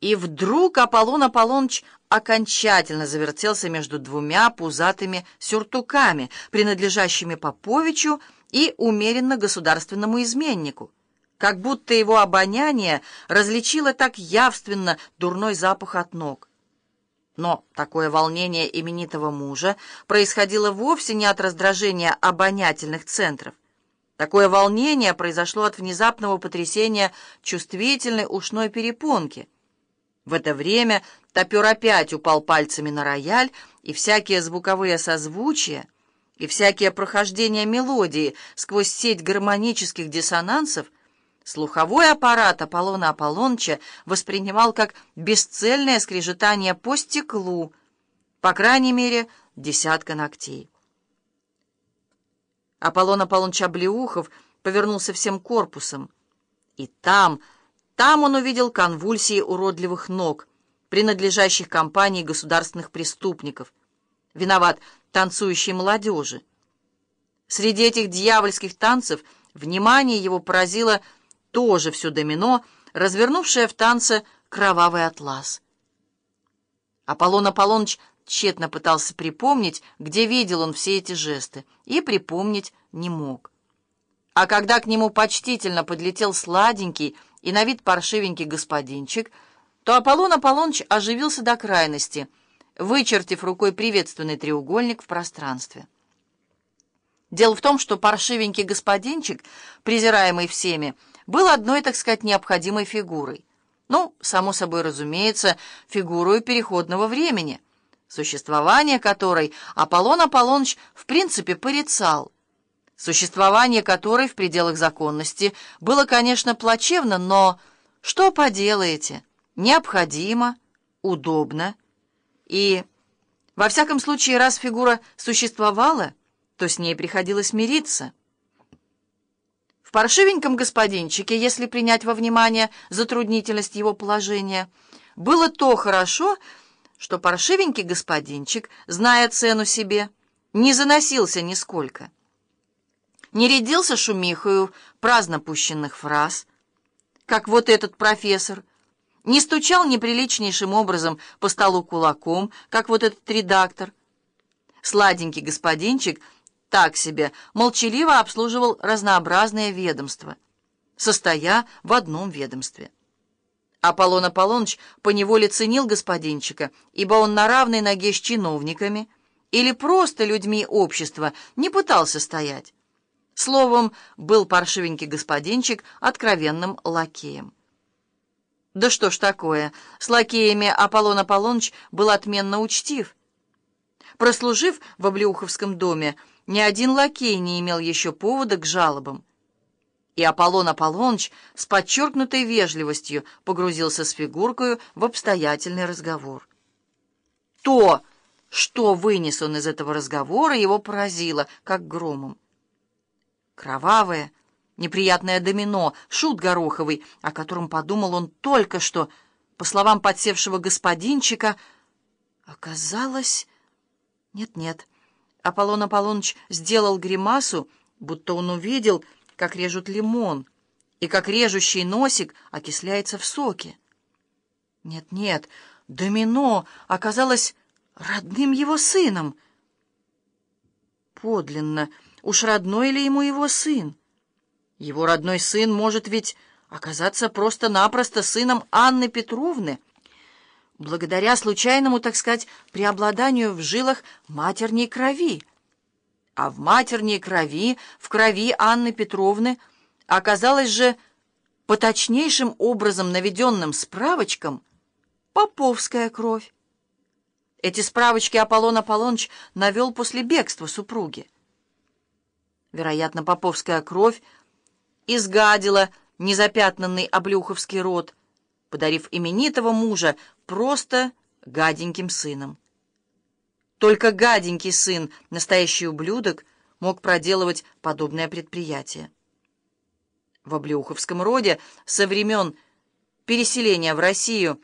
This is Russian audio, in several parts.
И вдруг Аполлон Аполлоныч окончательно завертелся между двумя пузатыми сюртуками, принадлежащими Поповичу и умеренно государственному изменнику, как будто его обоняние различило так явственно дурной запах от ног. Но такое волнение именитого мужа происходило вовсе не от раздражения обонятельных центров. Такое волнение произошло от внезапного потрясения чувствительной ушной перепонки — в это время топер опять упал пальцами на рояль, и всякие звуковые созвучия, и всякие прохождения мелодии сквозь сеть гармонических диссонансов слуховой аппарат Аполлона Аполлонча воспринимал как бесцельное скрежетание по стеклу, по крайней мере, десятка ногтей. Аполлон Аполлоныч Облеухов повернулся всем корпусом, и там, там он увидел конвульсии уродливых ног, принадлежащих компании государственных преступников. Виноват танцующей молодежи. Среди этих дьявольских танцев внимание его поразило тоже все домино, развернувшее в танце кровавый атлас. Аполлон Аполлоныч тщетно пытался припомнить, где видел он все эти жесты, и припомнить не мог. А когда к нему почтительно подлетел сладенький, и на вид паршивенький господинчик, то Аполлон Аполлоныч оживился до крайности, вычертив рукой приветственный треугольник в пространстве. Дело в том, что паршивенький господинчик, презираемый всеми, был одной, так сказать, необходимой фигурой. Ну, само собой разумеется, фигурой переходного времени, существование которой Аполлон Аполлоныч в принципе порицал – существование которой в пределах законности было, конечно, плачевно, но что поделаете, необходимо, удобно. И, во всяком случае, раз фигура существовала, то с ней приходилось мириться. В паршивеньком господинчике, если принять во внимание затруднительность его положения, было то хорошо, что паршивенький господинчик, зная цену себе, не заносился нисколько не рядился шумихою праздно пущенных фраз, как вот этот профессор, не стучал неприличнейшим образом по столу кулаком, как вот этот редактор. Сладенький господинчик так себе молчаливо обслуживал разнообразные ведомства, состоя в одном ведомстве. Аполлон Аполлоныч поневоле ценил господинчика, ибо он на равной ноге с чиновниками или просто людьми общества не пытался стоять. Словом, был паршивенький господинчик откровенным лакеем. Да что ж такое, с лакеями Аполлон Аполлоныч был отменно учтив. Прослужив в Облеуховском доме, ни один лакей не имел еще повода к жалобам. И Аполлон Аполлоныч с подчеркнутой вежливостью погрузился с фигуркою в обстоятельный разговор. То, что вынес он из этого разговора, его поразило, как громом. Кровавое, неприятное домино, шут Гороховый, о котором подумал он только что, по словам подсевшего господинчика, оказалось... Нет-нет, Аполлон Аполлоныч сделал гримасу, будто он увидел, как режут лимон, и как режущий носик окисляется в соке. Нет-нет, домино оказалось родным его сыном. Подлинно, Уж родной ли ему его сын? Его родной сын может ведь оказаться просто-напросто сыном Анны Петровны, благодаря случайному, так сказать, преобладанию в жилах матерней крови. А в матерней крови, в крови Анны Петровны, оказалась же по точнейшим образом наведенным справочкам поповская кровь. Эти справочки Аполлон Аполлоныч навел после бегства супруги. Вероятно, поповская кровь изгадила незапятнанный облюховский род, подарив именитого мужа просто гаденьким сыном. Только гаденький сын, настоящий ублюдок, мог проделывать подобное предприятие. В облюховском роде со времен переселения в Россию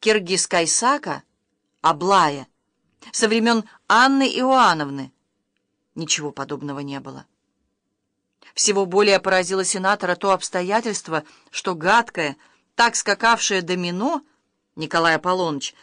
Киргиз-Кайсака, Аблая, со времен Анны Иоанновны, ничего подобного не было. Всего более поразило сенатора то обстоятельство, что гадкое, так скакавшее домино, Николай Аполлоныч,